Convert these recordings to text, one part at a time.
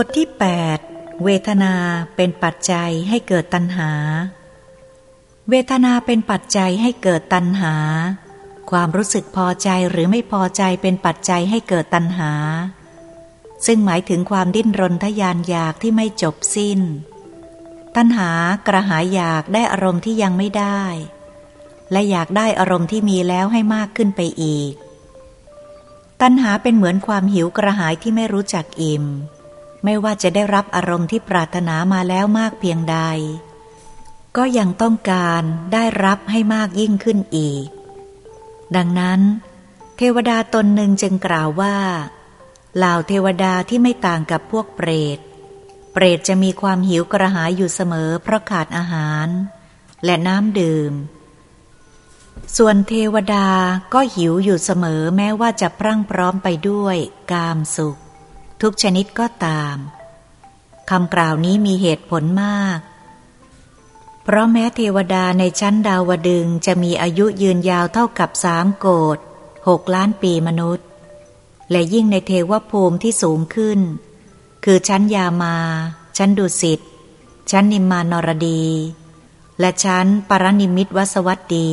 บทที่ 8 เวทนาเป็นปัจจัยให้เกิดตัณหา เวทนาเป็นปัจจัยให้เกิดตัณหา ความรู้สึกพอใจหรือไม่พอใจเป็นปัจจัยให้เกิดตัณหา ซึ่งหมายถึงความดิ้นรนทยานอยากที่ไม่จบสิ้น ตัณหากระหายอยากได้อารมณ์ที่ยังไม่ได้ และอยากได้อารมณ์ที่มีแล้วให้มากขึ้นไปอีก ตัณหาเป็นเหมือนความหิวกระหายที่ไม่รู้จักอิ่ม ไม่ว่าจะได้รับอารมณ์ที่ปรารถนามาแล้วมากเพียงใด ก็ยังต้องการได้รับให้มากยิ่งขึ้นอีก ดังนั้น เทวดาตนหนึ่งจึงกล่าวว่าเหล่าเทวดาที่ไม่ต่างกับพวกเปรต เปรตจะมีความหิวกระหายอยู่เสมอเพราะขาดอาหาร และน้ำดื่ม ส่วนเทวดาก็หิวอยู่เสมอแม้ว่าจะพรั่งพร้อมไปด้วยกามสุข ทุกชนิดก็ตามคำกล่าวนี้มีเหตุผลมาก เพราะแม้เทวดาในชั้นดาวดึงจะมีอายุยืนยาวเท่ากับสามโกดหกล้านปีมนุษย์ และยิ่งในเทวภูมิที่สูงขึ้น คือชั้นยามา ชั้นดุสิต ชั้นนิมมานรดี และชั้นปรนิมิตวสวัสดี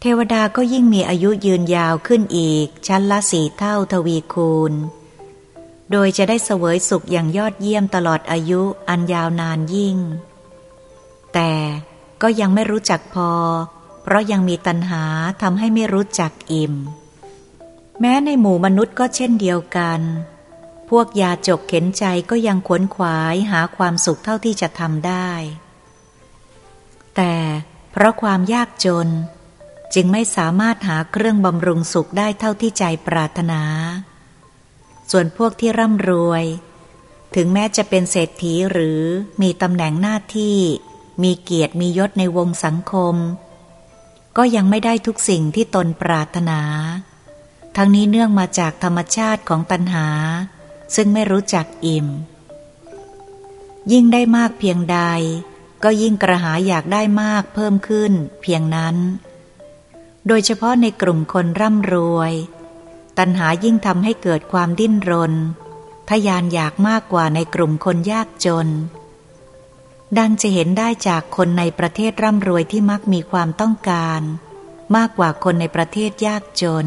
เทวดาก็ยิ่งมีอายุยืนยาวขึ้นอีก ชั้นละสี่เท่าทวีคูณ โดยจะได้เสวยสุขอย่างยอดเยี่ยมตลอดอายุอันยาวนานยิ่ง แต่ก็ยังไม่รู้จักพอ เพราะยังมีตัณหาทำให้ไม่รู้จักอิ่ม แม้ในหมู่มนุษย์ก็เช่นเดียวกัน พวกยาจกเข็นใจก็ยังขวนขวายหาความสุขเท่าที่จะทำได้ แต่เพราะความยากจน จึงไม่สามารถหาเครื่องบำรุงสุขได้เท่าที่ใจปรารถนา ส่วนพวกที่ร่ำรวย ถึงแม้จะเป็นเศรษฐีหรือมีตำแหน่งหน้าที่ มีเกียรติมียศในวงสังคม ก็ยังไม่ได้ทุกสิ่งที่ตนปรารถนา ทั้งนี้เนื่องมาจากธรรมชาติของตัณหา ซึ่งไม่รู้จักอิ่ม ยิ่งได้มากเพียงใด ก็ยิ่งกระหายอยากได้มากเพิ่มขึ้นเพียงนั้น โดยเฉพาะในกลุ่มคนร่ำรวย ตัณหายิ่งทำให้เกิดความดิ้นรน ทยานอยากมากกว่าในกลุ่มคนยากจน ดังจะเห็นได้จากคนในประเทศร่ำรวยที่มักมีความต้องการ มากกว่าคนในประเทศยากจน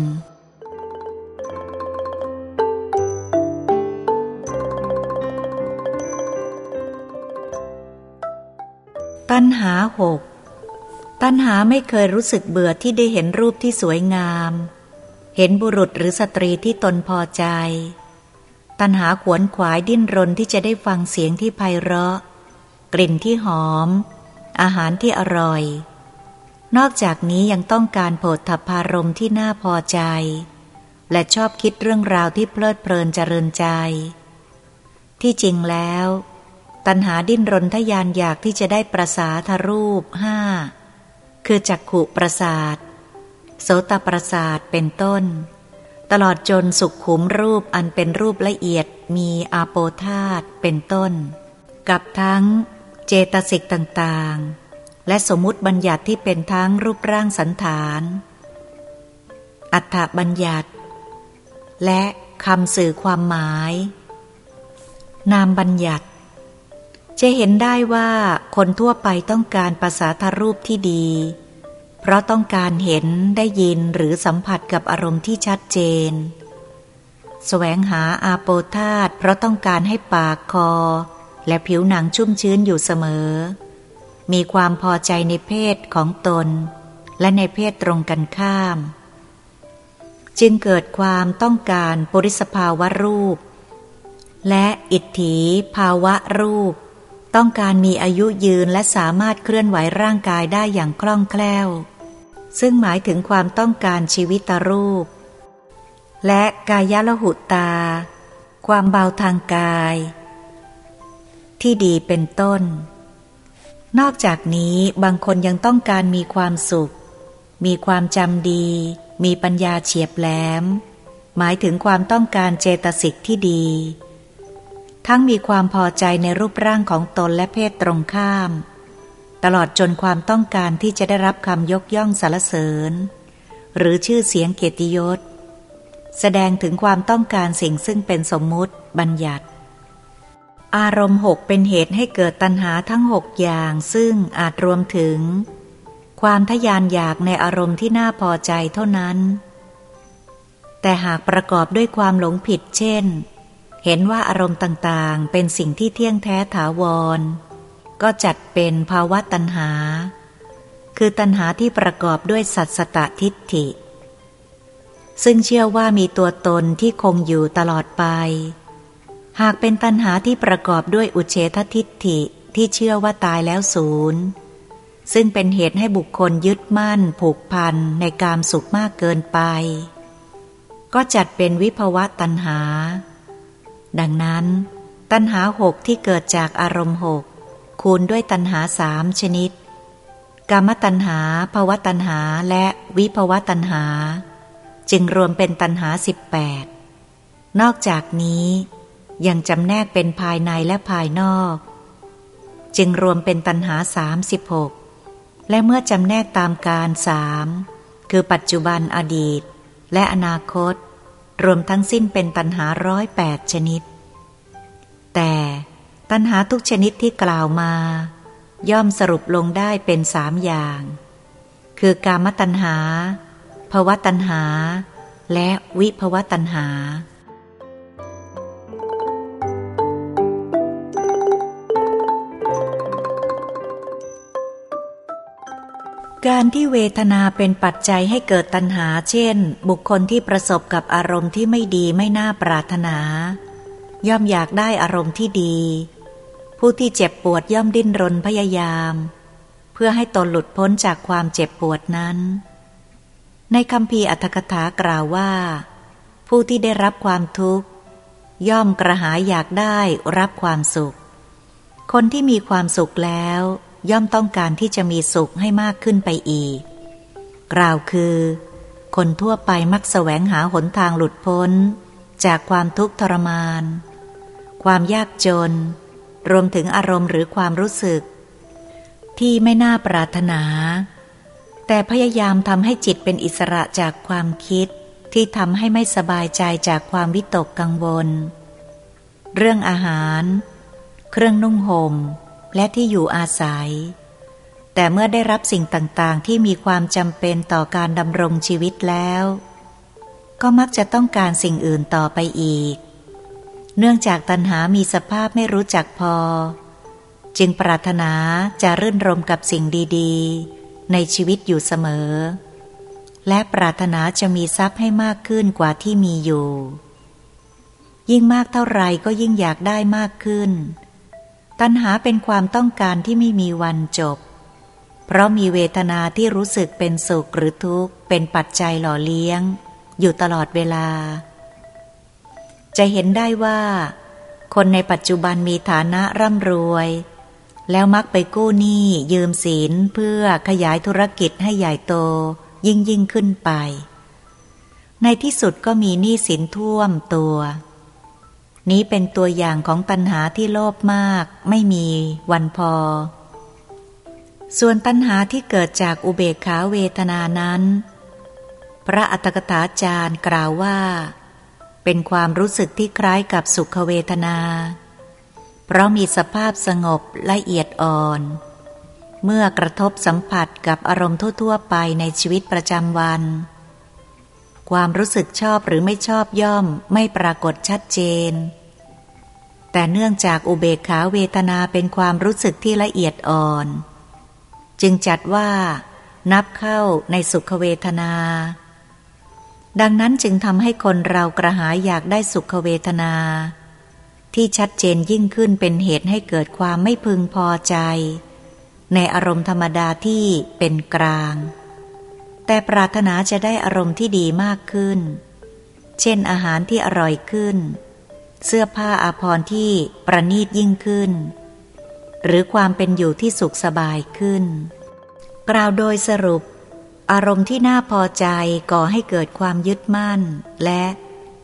ตัณหาหกตัณหาไม่เคยรู้สึกเบื่อที่ได้เห็นรูปที่สวยงาม เห็นบุรุษหรือสตรีที่ตนพอใจ ตัณหาขวนขวายดิ้นรนที่จะได้ฟังเสียงที่ไพเราะ กลิ่นที่หอม อาหารที่อร่อย นอกจากนี้ยังต้องการโผฏฐพารมที่น่าพอใจ และชอบคิดเรื่องราวที่เพลิดเพลินเจริญใจ ที่จริงแล้ว ตัณหาดิ้นรนทยานอยากที่จะได้ประสาทรูปห้าคือจักขุประสาท โสตประสาทเป็นต้น ตลอดจนสุขขุมรูปอันเป็นรูปละเอียดมีอาโปธาตเป็นต้น กับทั้งเจตสิกต่างๆ และสมมุติบัญญัติที่เป็นทั้งรูปร่างสันฐาน อัฏฐบัญญัติ และคำสื่อความหมาย นามบัญญัติ จะเห็นได้ว่าคนทั่วไปต้องการภาษาทรูปที่ดี พราะต้องการเห็นได้ยินหรือสัมผัสกับอารมณ์ที่ชัดเจน แสวงหาอาโปธาตเพราะต้องการให้ปากคอ และผิวหนังชุ่มชื้นอยู่เสมอ มีความพอใจในเพศของตน และในเพศตรงกันข้าม จึงเกิดความต้องการปริสภาวะรูป และอิทธิภาวะรูป ต้องการมีอายุยืนและสามารถเคลื่อนไหวร่างกายได้อย่างคล่องแคล่ว ซึ่งหมายถึงความต้องการชีวิตรูป และกายละหุตา ความเบาทางกาย ที่ดีเป็นต้น นอกจากนี้บางคนยังต้องการมีความสุข มีความจำดี มีปัญญาเฉียบแหลม หมายถึงความต้องการเจตสิกที่ดี ทั้งมีความพอใจในรูปร่างของตนและเพศตรงข้าม ตลอดจนความต้องการที่จะได้รับคำยกย่องสรรเสริญ หรือชื่อเสียงเกียรติยศ แสดงถึงความต้องการสิ่งซึ่งเป็นสมมุติบัญญัติ อารมณ์หกเป็นเหตุให้เกิดตัณหาทั้งหกอย่างซึ่งอาจรวมถึง ความทยานอยากในอารมณ์ที่น่าพอใจเท่านั้น แต่หากประกอบด้วยความหลงผิดเช่น เห็นว่าอารมณ์ต่างๆ เป็นสิ่งที่เที่ยงแท้ถาวร ก็จัดเป็นภาวะตัณหา คือตัณหาที่ประกอบด้วยสัตสตทิฏฐิ ซึ่งเชื่อว่ามีตัวตนที่คงอยู่ตลอดไป หากเป็นตัณหาที่ประกอบด้วยอุเฉททิฏฐิที่เชื่อว่าตายแล้วศูนย์ซึ่งเป็นเหตุให้บุคคลยึดมั่นผูกพันในกามสุขมากเกินไป ก็จัดเป็นวิภวะตัณหา ดังนั้น ตัณหาหกที่เกิดจากอารมณ์หก คูณด้วยตัณหาสามชนิด กามตัณหาภวตัณหาและวิภวตัณหา จึงรวมเป็นตัณหาสิบแปดนอกจากนี้ยังจำแนกเป็นภายในและภายนอก จึงรวมเป็นตัณหาสามสิบหกและเมื่อจำแนกตามการสามคือปัจจุบันอดีต และอนาคต รวมทั้งสิ้นเป็นตัณหาร้อยแปดชนิด แต่ ตัณหาทุกชนิดที่กล่าวมา ย่อมสรุปลงได้เป็นสามอย่าง คือกามตัณหาภวตัณหา และวิภวตัณหา การที่เวทนาเป็นปัจจัยให้เกิดตัณหา เช่น บุคคลที่ประสบกับอารมณ์ที่ไม่ดีไม่น่าปรารถนา ย่อมอยากได้อารมณ์ที่ดี ผู้ที่เจ็บปวดย่อมดิ้นรนพยายาม เพื่อให้ตนหลุดพ้นจากความเจ็บปวดนั้น ในคำพีอัตถกถากล่าวว่า ผู้ที่ได้รับความทุกข์ ย่อมกระหายอยากได้รับความสุข คนที่มีความสุขแล้ว ย่อมต้องการที่จะมีสุขให้มากขึ้นไปอีก กล่าวคือ คนทั่วไปมักแสวงหาหนทางหลุดพ้น จากความทุกข์ทรมาน ความยากจน รวมถึงอารมณ์หรือความรู้สึก ที่ไม่น่าปรารถนา แต่พยายามทำให้จิตเป็นอิสระจากความคิดที่ทำให้ไม่สบายใจจากความวิตกกังวล เรื่องอาหาร เครื่องนุ่งหม่ม และที่อยู่อาศัย แต่เมื่อได้รับสิ่งต่างๆ ที่มีความจำเป็นต่อการดำรงชีวิตแล้ว ก็มักจะต้องการสิ่งอื่นต่อไปอีก เนื่องจากตัณหามีสภาพไม่รู้จักพอ จึงปรารถนาจะรื่นรมกับสิ่งดีๆ ในชีวิตอยู่เสมอ และปรารถนาจะมีทรัพย์ให้มากขึ้นกว่าที่มีอยู่ ยิ่งมากเท่าไรก็ยิ่งอยากได้มากขึ้น ตัณหาเป็นความต้องการที่ไม่มีวันจบ เพราะมีเวทนาที่รู้สึกเป็นสุขหรือทุกข์เป็นปัจจัยหล่อเลี้ยง อยู่ตลอดเวลา จะเห็นได้ว่า คนในปัจจุบันมีฐานะร่ำรวย แล้วมักไปกู้หนี้ยืมสินเพื่อขยายธุรกิจให้ใหญ่โตยิ่งยิ่งขึ้นไป ในที่สุดก็มีหนี้สินท่วมตัว นี้เป็นตัวอย่างของตัณหาที่โลภมากไม่มีวันพอ ส่วนตัณหาที่เกิดจากอุเบกขาเวทนานั้น พระอัตถกถาจารย์กล่าวว่า เป็นความรู้สึกที่คล้ายกับสุขเวทนา เพราะมีสภาพสงบละเอียดอ่อน เมื่อกระทบสัมผัสกับอารมณ์ทั่ว ๆ ไปในชีวิตประจำวัน ความรู้สึกชอบหรือไม่ชอบย่อมไม่ปรากฏชัดเจน แต่เนื่องจากอุเบกขาเวทนาเป็นความรู้สึกที่ละเอียดอ่อน จึงจัดว่า นับเข้าในสุขเวทนา ดังนั้นจึงทำให้คนเรากระหายอยากได้สุขเวทนา ที่ชัดเจนยิ่งขึ้นเป็นเหตุให้เกิดความไม่พึงพอใจ ในอารมณ์ธรรมดาที่เป็นกลาง แต่ปรารถนาจะได้อารมณ์ที่ดีมากขึ้น เช่นอาหารที่อร่อยขึ้น เสื้อผ้าอาภรณ์ที่ประณีตยิ่งขึ้น หรือความเป็นอยู่ที่สุขสบายขึ้น กล่าวโดยสรุป อารมณ์ที่น่าพอใจก่อให้เกิดความยึดมั่น และ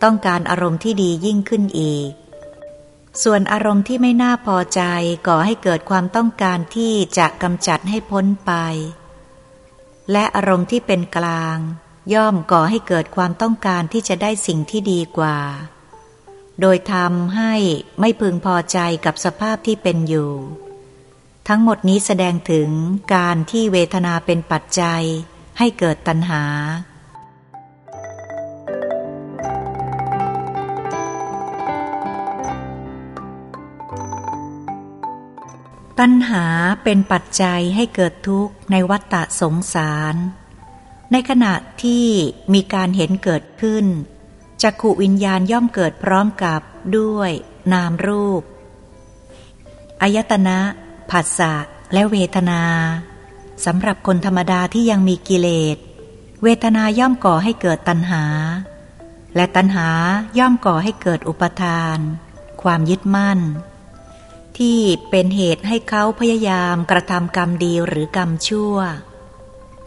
ต้องการอารมณ์ที่ดียิ่งขึ้นอีก ส่วนอารมณ์ที่ไม่น่าพอใจก่อให้เกิดความต้องการที่จะกำจัดให้พ้นไป และอารมณ์ที่เป็นกลาง ย่อมก่อให้เกิดความต้องการที่จะได้สิ่งที่ดีกว่า โดยทำให้ไม่พึงพอใจกับสภาพที่เป็นอยู่ ทั้งหมดนี้แสดงถึงการที่เวทนาเป็นปัจจัย ให้เกิดตัณหา ตัณหาเป็นปัจจัยให้เกิดทุกข์ในวัฏฏะสงสาร ในขณะที่มีการเห็นเกิดขึ้นจักขุวิญญาณย่อมเกิดพร้อมกับด้วยนามรูป อายตนะผัสสะและเวทนา สำหรับคนธรรมดาที่ยังมีกิเลส เวทนาย่อมก่อให้เกิดตัณหา และตัณหาย่อมก่อให้เกิดอุปทาน ความยึดมั่น ที่เป็นเหตุให้เขาพยายามกระทำกรรมดีหรือกรรมชั่ว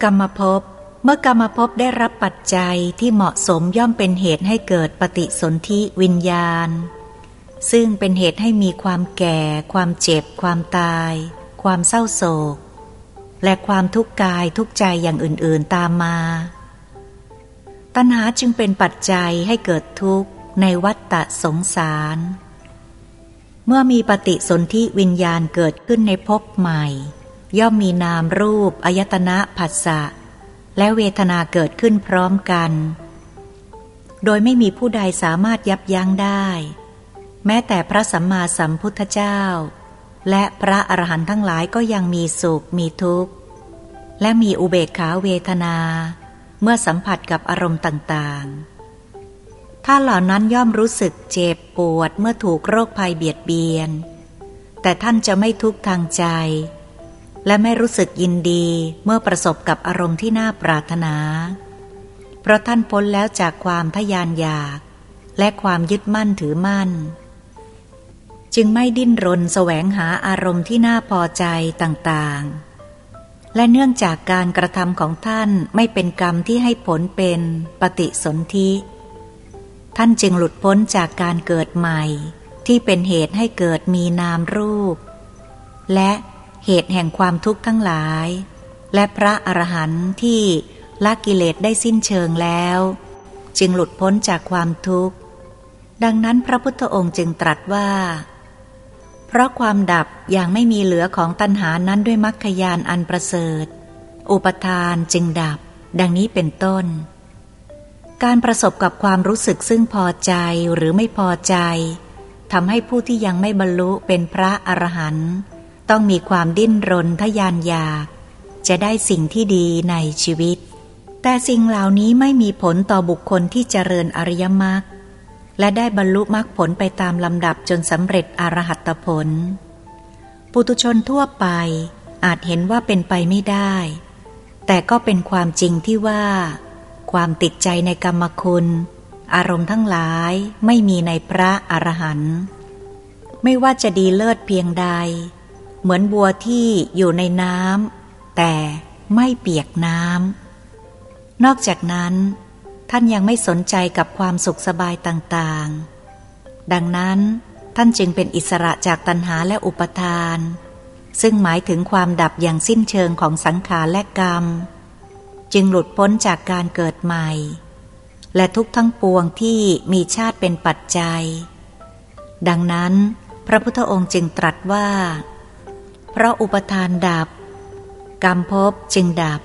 กรรมภพเมื่อกรรมภพได้รับปัจจัยที่เหมาะสมย่อมเป็นเหตุให้เกิดปฏิสนธิวิญญาณ ซึ่งเป็นเหตุให้มีความแก่ ความเจ็บ ความตาย ความเศร้าโศก และความทุกข์กายทุกใจอย่างอื่นๆตามมา ตัณหาจึงเป็นปัจจัยให้เกิดทุกข์ในวัฏฏะสงสาร เมื่อมีปฏิสนธิวิญญาณเกิดขึ้นในภพใหม่ ย่อมมีนามรูปอายตนะผัสสะ และเวทนาเกิดขึ้นพร้อมกัน โดยไม่มีผู้ใดสามารถยับยั้งได้ แม้แต่พระสัมมาสัมพุทธเจ้า และพระอรหันต์ทั้งหลายก็ยังมีสุขมีทุกข์ และมีอุเบกขาเวทนา เมื่อสัมผัสกับอารมณ์ต่างๆ ถ้าเหล่านั้นย่อมรู้สึกเจ็บปวดเมื่อถูกโรคภัยเบียดเบียน แต่ท่านจะไม่ทุกข์ทางใจ และไม่รู้สึกยินดีเมื่อประสบกับอารมณ์ที่น่าปรารถนา เพราะท่านพ้นแล้วจากความทยานอยาก และความยึดมั่นถือมั่น จึงไม่ดิ้นรนแสวงหาอารมณ์ที่น่าพอใจต่างๆ และเนื่องจากการกระทำของท่านไม่เป็นกรรมที่ให้ผลเป็นปฏิสนธิ ท่านจึงหลุดพ้นจากการเกิดใหม่ ที่เป็นเหตุให้เกิดมีนามรูป และเหตุแห่งความทุกข์ทั้งหลาย และพระอรหันต์ที่ละกิเลสได้สิ้นเชิงแล้ว จึงหลุดพ้นจากความทุกข์ ดังนั้นพระพุทธองค์จึงตรัสว่า ราะความดับอย่างไม่มีเหลือของตัณหานั้นด้วยมรรคยานอันประเสริฐ อุปทานจึงดับ ดังนี้เป็นต้น การประสบกับความรู้สึกซึ่งพอใจหรือไม่พอใจทำให้ผู้ที่ยังไม่บรรลุเป็นพระอรหันต์ต้องมีความดิ้นรนทยานอยาก จะได้สิ่งที่ดีในชีวิต แต่สิ่งเหล่านี้ไม่มีผลต่อบุคคลที่เจริญอริยมรรค และได้บรรลุมรรคผลไปตามลำดับจนสำเร็จอรหัตผล ปุตุชนทั่วไปอาจเห็นว่าเป็นไปไม่ได้ แต่ก็เป็นความจริงที่ว่า ความติดใจในกรรมคุณ อารมณ์ทั้งหลายไม่มีในพระอรหันต์ไม่ว่าจะดีเลิศเพียงใด เหมือนบัวที่อยู่ในน้ำแต่ไม่เปียกน้ำนอกจากนั้น ท่านยังไม่สนใจกับความสุขสบายต่างๆ ดังนั้นท่านจึงเป็นอิสระจากตัณหาและอุปทาน ซึ่งหมายถึงความดับอย่างสิ้นเชิงของสังขารและกรรม จึงหลุดพ้นจากการเกิดใหม่ และทุกทั้งปวงที่มีชาติเป็นปัจจัย ดังนั้น พระพุทธองค์จึงตรัสว่า เพราะอุปทานดับ กรรมภพจึงดับ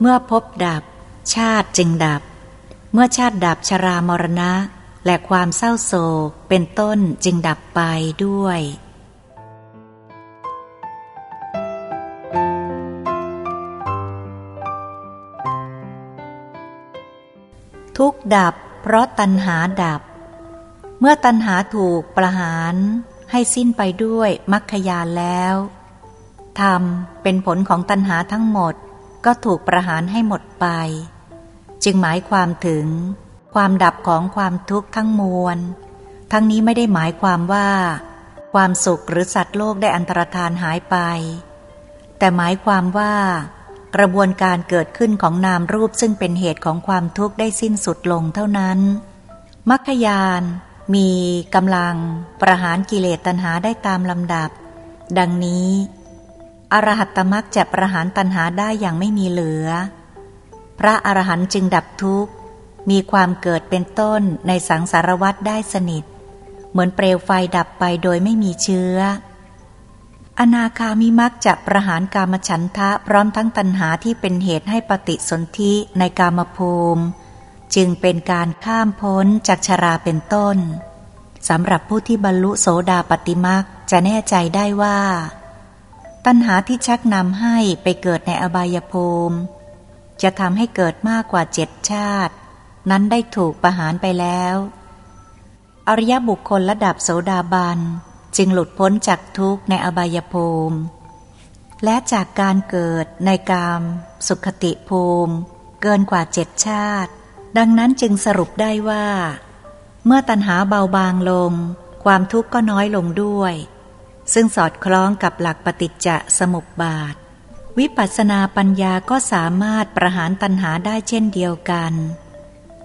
เมื่อภพดับ ชาติจึงดับ เมื่อชาติดับชรามรณะ และความเศร้าโศกเป็นต้นจึงดับไปด้วยทุกดับเพราะตัณหาดับ เมื่อตัณหาถูกประหารให้สิ้นไปด้วยมรรคยานแล้วธรรมเป็นผลของตัณหาทั้งหมดก็ถูกประหารให้หมดไป จึงหมายความถึง ความดับของความทุกข์ทั้งมวล ทั้งนี้ไม่ได้หมายความว่า ความสุขหรือสัตว์โลกได้อันตรธานหายไป แต่หมายความว่า กระบวนการเกิดขึ้นของนามรูปซึ่งเป็นเหตุของความทุกข์ได้สิ้นสุดลงเท่านั้นมรรคยานมีกำลังประหารกิเลสตัณหาได้ตามลำดับ ดังนี้ อรหัตตมักจะประหารตัณหาได้อย่างไม่มีเหลือ พระอรหันต์จึงดับทุกข์ มีความเกิดเป็นต้นในสังสารวัฏได้สนิท เหมือนเปลวไฟดับไปโดยไม่มีเชื้อ อนาคามิมักจะประหารกามฉันทะพร้อมทั้งตัณหาที่เป็นเหตุให้ปฏิสนธิในกามภูมิ จึงเป็นการข้ามพ้นจากชราเป็นต้นสำหรับผู้ที่บรรลุโสดาปติมักจะแน่ใจได้ว่า ตัณหาที่ชักนำให้ไปเกิดในอบายภูมิ จะทำให้เกิดมากกว่าเจ็ดชาติ นั้นได้ถูกประหารไปแล้ว อริยบุคคลระดับโสดาบันจึงหลุดพ้นจากทุกข์ในอบายภูมิ และจากการเกิดในกาม สุขติภูมิ เกินกว่าเจ็ดชาติ ดังนั้นจึงสรุปได้ว่า เมื่อตัณหาเบาบางลง ความทุกข์ก็น้อยลงด้วย ซึ่งสอดคล้องกับหลักปฏิจจสมุปบาท วิปัสสนาปัญญาก็สามารถประหารตัณหาได้เช่นเดียวกัน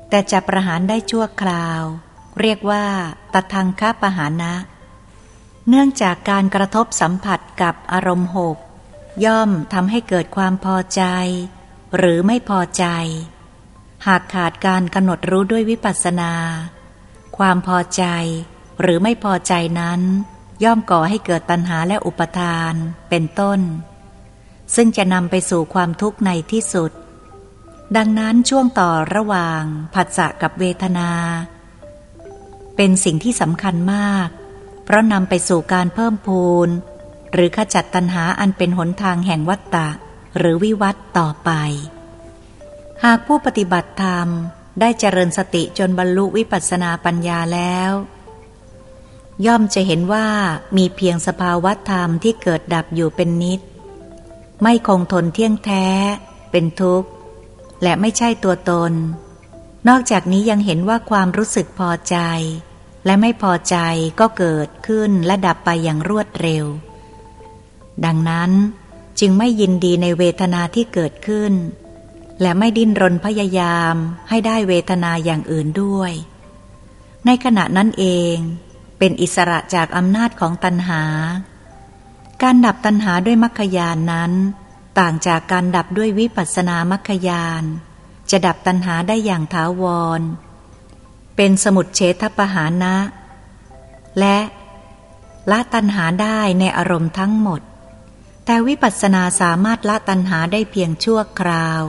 แต่จะประหารได้ชั่วคราว เรียกว่าตทังคปหานะ เนื่องจากการกระทบสัมผัสกับอารมณ์หกย่อมทำให้เกิดความพอใจ หรือไม่พอใจ หากขาดการกำหนดรู้ด้วยวิปัสสนา ความพอใจหรือไม่พอใจนั้น ย่อมก่อให้เกิดตัณหาและอุปทานเป็นต้น ซึ่งจะนำไปสู่ความทุกข์ในที่สุด ดังนั้นช่วงต่อระหว่างผัสสะกับเวทนา เป็นสิ่งที่สำคัญมาก เพราะนำไปสู่การเพิ่มพูน หรือขจัดตัณหาอันเป็นหนทางแห่งวัตตะ หรือวิวัตต่อไป หากผู้ปฏิบัติธรรมได้เจริญสติจนบรรลุวิปัสสนาปัญญาแล้ว ย่อมจะเห็นว่ามีเพียงสภาวะธรรมที่เกิดดับอยู่เป็นนิด ไม่คงทนเที่ยงแท้ เป็นทุกข์ และไม่ใช่ตัวตน นอกจากนี้ยังเห็นว่าความรู้สึกพอใจ และไม่พอใจก็เกิดขึ้นและดับไปอย่างรวดเร็ว ดังนั้นจึงไม่ยินดีในเวทนาที่เกิดขึ้น และไม่ดิ้นรนพยายามให้ได้เวทนาอย่างอื่นด้วย ในขณะนั้นเอง เป็นอิสระจากอำนาจของตัณหา การดับตัณหาด้วยมรรคยานนั้น ต่างจากการดับด้วยวิปัสสนามรรคยาน จะดับตัณหาได้อย่างถาวร เป็นสมุดเฉทปหานะ และละตัณหาได้ในอารมณ์ทั้งหมด แต่วิปัสสนาสามารถละตัณหาได้เพียงชั่วคราว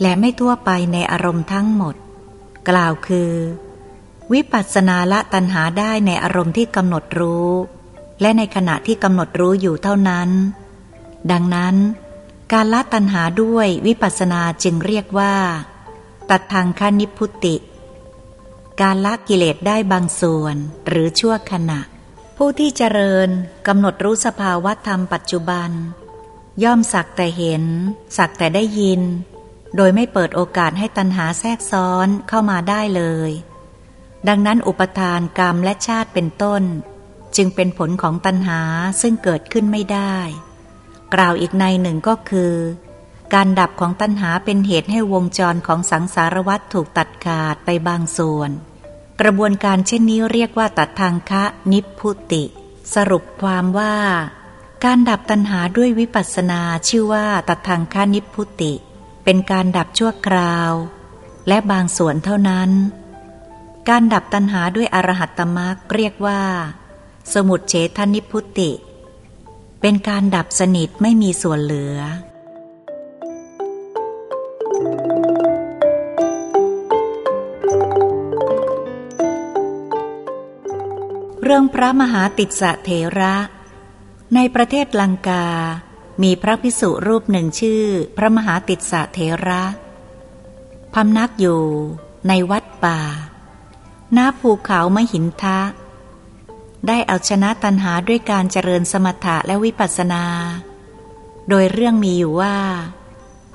และไม่ทั่วไปในอารมณ์ทั้งหมด กล่าวคือ วิปัสสนาละตัณหาได้ในอารมณ์ที่กำหนดรู้ และในขณะที่กำหนดรู้อยู่เท่านั้น ดังนั้น การละตัณหาด้วยวิปัสสนาจึงเรียกว่า ตัดทางคนิพุติ การละกิเลสได้บางส่วนหรือชั่วขณะ ผู้ที่เจริญกำหนดรู้สภาวะธรรมปัจจุบัน ย่อมสักแต่เห็น สักแต่ได้ยิน โดยไม่เปิดโอกาสให้ตัณหาแทรกซ้อนเข้ามาได้เลย ดังนั้นอุปทานกรรมและชาติเป็นต้น จึงเป็นผลของตัณหาซึ่งเกิดขึ้นไม่ได้ กล่าวอีกในหนึ่งก็คือ การดับของตัณหาเป็นเหตุให้วงจรของสังสารวัฏถูกตัดขาดไปบางส่วน กระบวนการเช่นนี้เรียกว่าตัดทางคะนิพุติ สรุปความว่า การดับตัณหาด้วยวิปัสสนาชื่อว่าตัดทางคะนิพุติ เป็นการดับชั่วคราว และบางส่วนเท่านั้น การดับตัณหาด้วยอรหัตตมรรคเรียกว่า สมุดเฉทนิพุติ เป็นการดับสนิทไม่มีส่วนเหลือ เรื่องพระมหาติสะเถระ ในประเทศลังกา มีพระพิสุรูปหนึ่งชื่อพระมหาติสะเถระพำนักอยู่ในวัดป่าหน้าภูเขามหินทะ ได้เอาชนะตันหาด้วยการเจริญสมถะและวิปัสสนา โดยเรื่องมีอยู่ว่า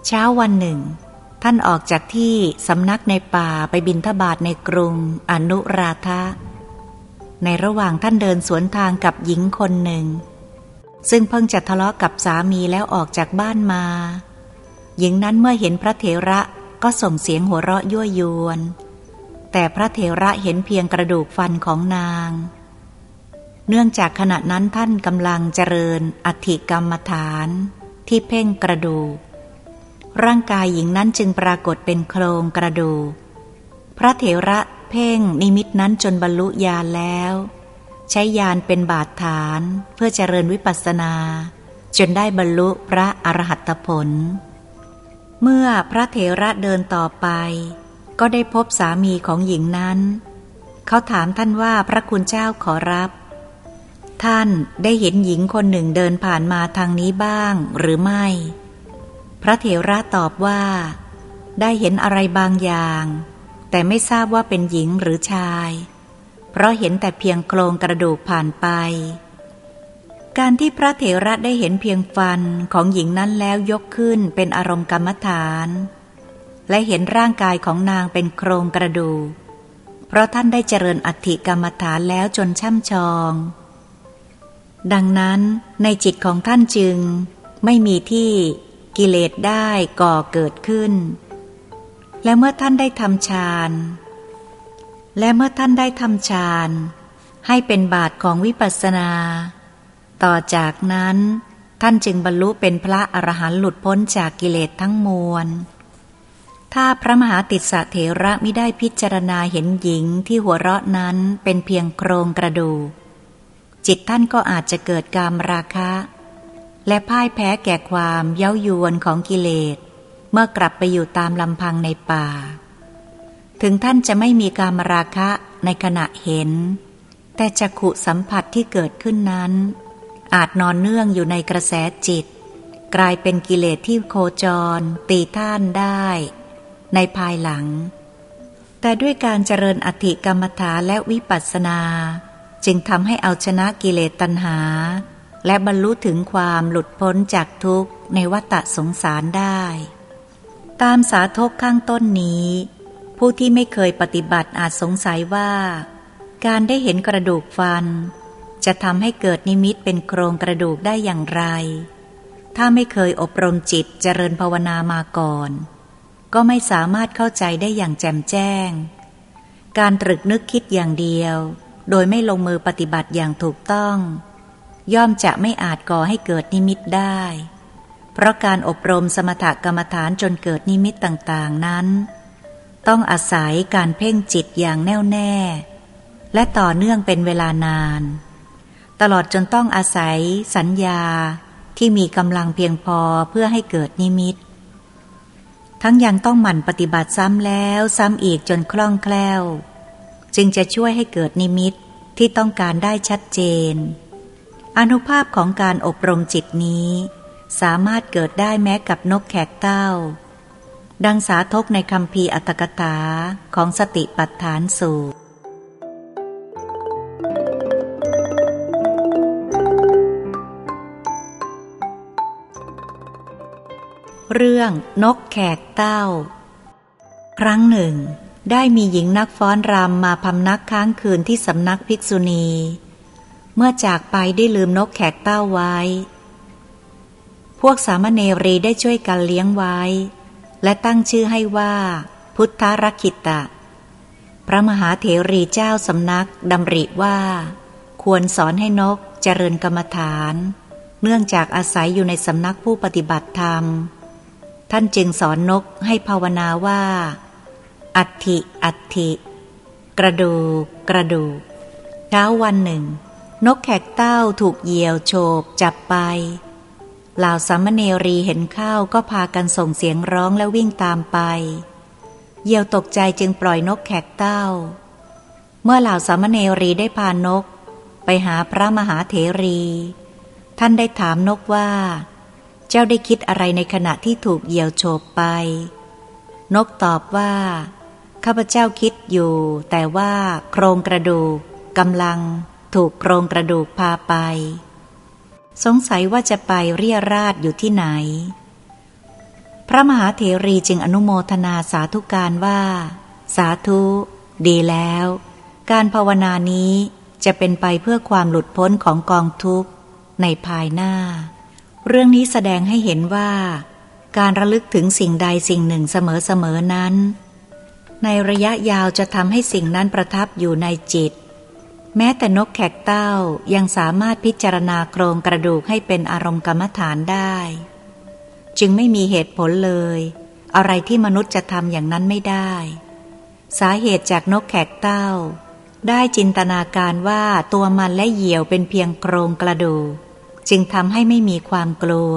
เช้าวันหนึ่ง ท่านออกจากที่สำนักในป่าไปบินทบาทในกรุงอนุราธะ ในระหว่างท่านเดินสวนทางกับหญิงคนหนึ่ง ซึ่งเพิ่งจะทะเลาะกับสามีแล้วออกจากบ้านมา หญิงนั้นเมื่อเห็นพระเถระก็ส่งเสียงหัวเราะยั่วยวน แต่พระเถระเห็นเพียงกระดูกฟันของนาง เนื่องจากขณะนั้นท่านกำลังเจริญอธิกรรมฐานที่เพ่งกระดูก ร่างกายหญิงนั้นจึงปรากฏเป็นโครงกระดูก พระเถระเพ่งนิมิตนั้นจนบรรลุญาณแล้ว ใช้ญาณเป็นบาดฐานเพื่อเจริญวิปัสสนา จนได้บรรลุพระอรหัตผล เมื่อพระเถระเดินต่อไป ก็ได้พบสามีของหญิงนั้น เขาถามท่านว่าพระคุณเจ้าขอรับ ท่านได้เห็นหญิงคนหนึ่งเดินผ่านมาทางนี้บ้างหรือไม่ พระเถระตอบว่า ได้เห็นอะไรบางอย่าง แต่ไม่ทราบว่าเป็นหญิงหรือชาย เพราะเห็นแต่เพียงโครงกระดูกผ่านไป การที่พระเถระได้เห็นเพียงฟันของหญิงนั้นแล้วยกขึ้นเป็นอารมณ์กรรมฐาน และเห็นร่างกายของนางเป็นโครงกระดูก เพราะท่านได้เจริญอัติกรรมฐานแล้วจนช่ำชอง ดังนั้นในจิตของท่านจึง ไม่มีที่กิเลสได้ก่อเกิดขึ้น และเมื่อท่านได้ทำฌาน และเมื่อท่านได้ทำฌาน ให้เป็นบาทของวิปัสสนา ต่อจากนั้น ท่านจึงบรรลุเป็นพระอรหันต์หลุดพ้นจากกิเลสทั้งมวล ถ้าพระมหาติสเถระไม่ได้พิจารณาเห็นหญิงที่หัวเราะนั้นเป็นเพียงโครงกระดูก จิตท่านก็อาจจะเกิดกามราคะ และพ่ายแพ้แก่ความเย้ายวนของกิเลส เมื่อกลับไปอยู่ตามลำพังในป่า ถึงท่านจะไม่มีการมราคะในขณะเห็น แต่จักขุสัมผัสที่เกิดขึ้นนั้น อาจนอนเนื่องอยู่ในกระแสจิต กลายเป็นกิเลสที่โคจร ตีท่านได้ ในภายหลัง แต่ด้วยการเจริญอธิกรรมฐานและวิปัสสนา จึงทำให้เอาชนะกิเลสตัณหา และบรรลุถึงความหลุดพ้นจากทุกข์ในวัฏสงสารได้ ตามสาธกข้างต้นนี้ ผู้ที่ไม่เคยปฏิบัติอาจสงสัยว่า การได้เห็นกระดูกฟัน จะทำให้เกิดนิมิตเป็นโครงกระดูกได้อย่างไร ถ้าไม่เคยอบรมจิตเจริญภาวนามาก่อน ก็ไม่สามารถเข้าใจได้อย่างแจ่มแจ้ง การตรึกนึกคิดอย่างเดียว โดยไม่ลงมือปฏิบัติอย่างถูกต้อง ย่อมจะไม่อาจก่อให้เกิดนิมิตได้ เพราะการอบรมสมถกรรมฐานจนเกิดนิมิตต่างๆนั้น ต้องอาศัยการเพ่งจิตอย่างแน่วแน่ และต่อเนื่องเป็นเวลานาน ตลอดจนต้องอาศัยสัญญาที่มีกำลังเพียงพอเพื่อให้เกิดนิมิต ทั้งยังต้องหมั่นปฏิบัติซ้ำแล้วซ้ำอีกจนคล่องแคล่ว จึงจะช่วยให้เกิดนิมิตที่ต้องการได้ชัดเจน อนุภาพของการอบรมจิตนี้ สามารถเกิดได้แม้กับนกแขกเต้า ดังสาทกในคำพีอัตกถาของสติปัฏฐานสูตรเรื่องนกแขกเต้า ครั้งหนึ่ง ได้มีหญิงนักฟ้อนรำมาพำนักค้างคืนที่สำนักภิกษุณี เมื่อจากไปได้ลืมนกแขกเต้าไว้ พวกสามเณรีได้ช่วยกันเลี้ยงไว้ และตั้งชื่อให้ว่า พุทธรักิตะ พระมหาเถรีเจ้าสำนักดำริว่า ควรสอนให้นกเจริญกรรมฐาน เนื่องจากอาศัยอยู่ในสำนักผู้ปฏิบัติธรรม ท่านจึงสอนนกให้ภาวนาว่า อัฐิอัฐิกระดูกกระดูกเช้าวันหนึ่ง นกแขกเต้าถูกเหยี่ยวโฉบจับไปเหล่าสามเณรีเห็นข้าวก็พากันส่งเสียงร้องและวิ่งตามไปเยี่ยวตกใจจึงปล่อยนกแขกเต้า เมื่อเหล่าสามเณรีได้พานก ไปหาพระมหาเถรี ท่านได้ถามนกว่า เจ้าได้คิดอะไรในขณะที่ถูกเหยี่ยวโฉบไป นกตอบว่า ข้าพเจ้าคิดอยู่ แต่ว่าโครงกระดูกกำลังถูกโครงกระดูกพาไป สงสัยว่าจะไปเรียราดอยู่ที่ไหน พระมหาเถรีจึงอนุโมทนาสาธุการว่า สาธุ ดีแล้ว การภาวนานี้จะเป็นไปเพื่อความหลุดพ้นของกองทุกข์ในภายหน้า เรื่องนี้แสดงให้เห็นว่า การระลึกถึงสิ่งใดสิ่งหนึ่งเสมอๆนั้น ในระยะยาวจะทำให้สิ่งนั้นประทับอยู่ในจิต แม้แต่นกแขกเต้ายังสามารถพิจารณาโครงกระดูกให้เป็นอารมณ์กรรมฐานได้ จึงไม่มีเหตุผลเลย อะไรที่มนุษย์จะทำอย่างนั้นไม่ได้ สาเหตุจากนกแขกเต้า ได้จินตนาการว่าตัวมันและเหยี่ยวเป็นเพียงโครงกระดูก จึงทำให้ไม่มีความกลัว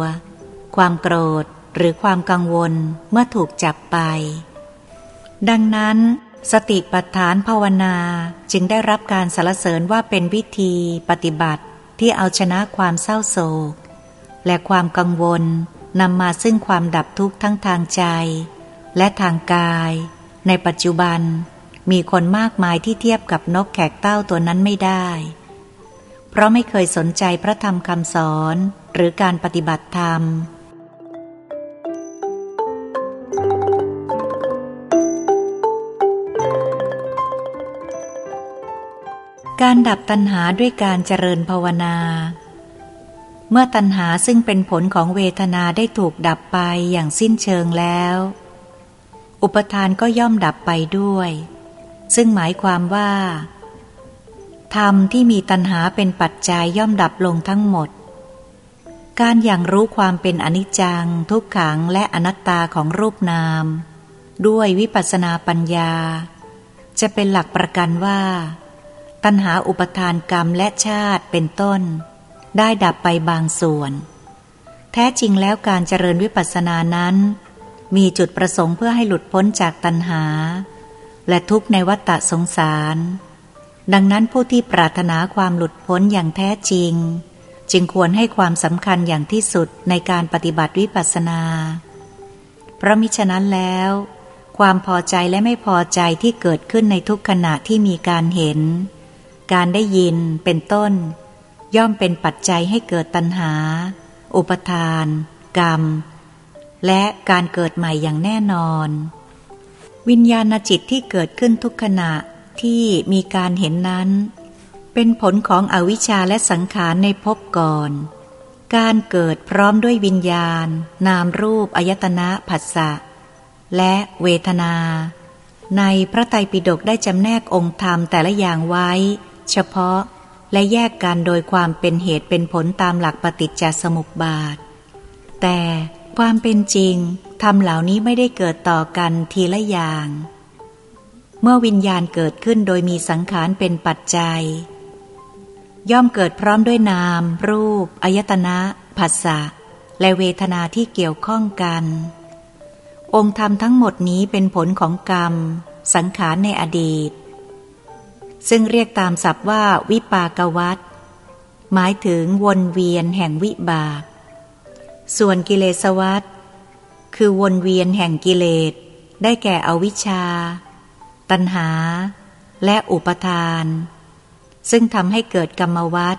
ความโกรธหรือความกังวลเมื่อถูกจับไป ดังนั้น สติปัฏฐานภาวนาจึงได้รับการสรรเสริญว่าเป็นวิธีปฏิบัติที่เอาชนะความเศร้าโศก และความกังวลนำมาซึ่งความดับทุกข์ทั้งทางใจ และทางกาย ในปัจจุบัน มีคนมากมายที่เทียบกับนกแขกเต้าตัวนั้นไม่ได้ เพราะไม่เคยสนใจพระธรรมคำสอนหรือการปฏิบัติธรรม การดับตัณหาด้วยการเจริญภาวนา เมื่อตัณหาซึ่งเป็นผลของเวทนาได้ถูกดับไปอย่างสิ้นเชิงแล้ว อุปทานก็ย่อมดับไปด้วย ซึ่งหมายความว่า ธรรมที่มีตัณหาเป็นปัจจัยย่อมดับลงทั้งหมด การอย่างรู้ความเป็นอนิจจัง ทุกขังและอนัตตาของรูปนาม ด้วยวิปัสสนาปัญญา จะเป็นหลักประกันว่า ตัณหาอุปทานกรรมและชาติเป็นต้น ได้ดับไปบางส่วน แท้จริงแล้วการเจริญวิปัสสนานั้น มีจุดประสงค์เพื่อให้หลุดพ้นจากตัณหา และทุกข์ในวัฏฏะสงสาร ดังนั้นผู้ที่ปรารถนาความหลุดพ้นอย่างแท้จริง จึงควรให้ความสำคัญอย่างที่สุดในการปฏิบัติวิปัสสนาเพราะมิฉะนั้นแล้วความพอใจและไม่พอใจที่เกิดขึ้นในทุกขณะที่มีการเห็น การได้ยินเป็นต้น ย่อมเป็นปัจจัยให้เกิดตัณหา อุปทาน กรรม และการเกิดใหม่อย่างแน่นอน วิญญาณจิตที่เกิดขึ้นทุกขณะที่มีการเห็นนั้น เป็นผลของอวิชชาและสังขารในภพก่อน การเกิดพร้อมด้วยวิญญาณ นามรูปอายตนะผัสสะและเวทนา ในพระไตรปิฎกได้จำแนกองค์ธรรมแต่ละอย่างไว้ เฉพาะและแยกกันโดยความเป็นเหตุเป็นผลตามหลักปฏิจจสมุปบาท แต่ความเป็นจริงธรรมเหล่านี้ไม่ได้เกิดต่อกันทีละอย่าง เมื่อวิญญาณเกิดขึ้นโดยมีสังขารเป็นปัจจัย ย่อมเกิดพร้อมด้วยนาม รูป อายตนะผัสสะและเวทนาที่เกี่ยวข้องกัน องค์ธรรมทั้งหมดนี้เป็นผลของกรรม สังขารในอดีต ซึ่งเรียกตามศัพท์ว่าวิปากวัตหมายถึงวนเวียนแห่งวิบาก ส่วนกิเลสวัตคือวนเวียนแห่งกิเลส ได้แก่อวิชชา ตัณหา และอุปทาน ซึ่งทำให้เกิดกรรมวัต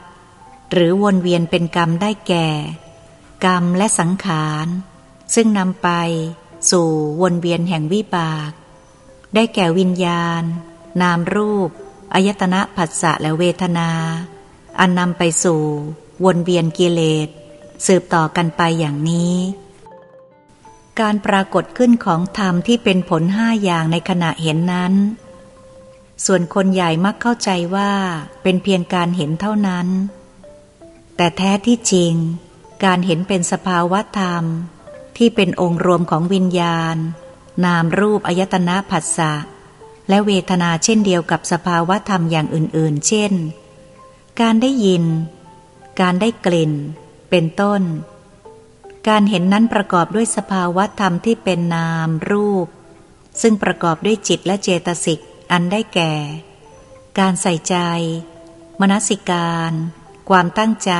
หรือวนเวียนเป็นกรรมได้แก่ กรรมและสังขาร ซึ่งนำไปสู่วนเวียนแห่งวิบาก ได้แก่วิญญาณ นามรูป อายตนะผัสสะและเวทนา อันนำไปสู่ วนเวียนกิเลส สืบต่อกันไปอย่างนี้ การปรากฏขึ้นของธรรมที่เป็นผลห้าอย่างในขณะเห็นนั้น ส่วนคนใหญ่มักเข้าใจว่าเป็นเพียงการเห็นเท่านั้น แต่แท้ที่จริง การเห็นเป็นสภาวะธรรมที่เป็นองค์รวมของวิญญาณ นามรูปอายตนะผัสสะ และเวทนาเช่นเดียวกับสภาวะธรรมอย่างอื่นๆ เช่น การได้ยิน การได้กลิ่น เป็นต้น การเห็นนั้นประกอบด้วยสภาวะธรรมที่เป็นนามรูป ซึ่งประกอบด้วยจิตและเจตสิกอันได้แก่ การใส่ใจ มนสิการ ความตั้งใจ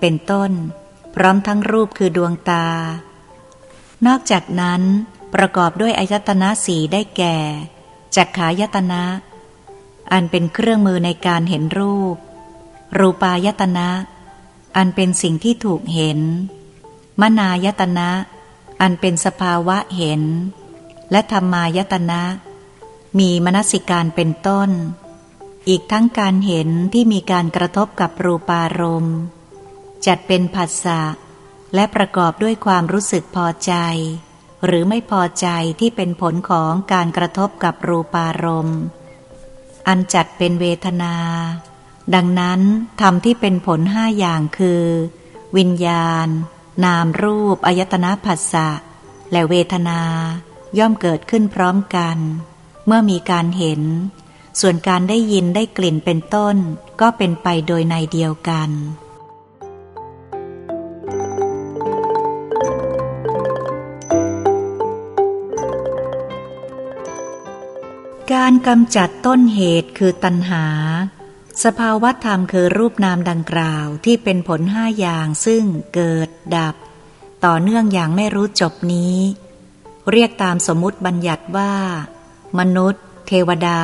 เป็นต้น พร้อมทั้งรูปคือดวงตา นอกจากนั้นประกอบด้วยอายตนะสีได้แก่ จักขายตนะ อันเป็นเครื่องมือในการเห็นรูป รูปายตนะ อันเป็นสิ่งที่ถูกเห็น มนายตนะ อันเป็นสภาวะเห็น และธรรมายตนะ มีมนสิการเป็นต้น อีกทั้งการเห็นที่มีการกระทบกับรูปารมณ์จัดเป็นผัสสะและประกอบด้วยความรู้สึกพอใจ หรือไม่พอใจที่เป็นผลของการกระทบกับรูปารมณ์ อันจัดเป็นเวทนา ดังนั้นธรรมที่เป็นผลห้าอย่างคือ วิญญาณ นามรูป อายตนะผัสสะ และเวทนา ย่อมเกิดขึ้นพร้อมกัน เมื่อมีการเห็น ส่วนการได้ยินได้กลิ่นเป็นต้น ก็เป็นไปโดยในเดียวกัน การกำจัดต้นเหตุคือตัณหา สภาวธรรมคือรูปนามดังกล่าวที่เป็นผลห้าอย่างซึ่งเกิดดับ ต่อเนื่องอย่างไม่รู้จบนี้ เรียกตามสมมุติบัญญัติว่า มนุษย์ เทวดา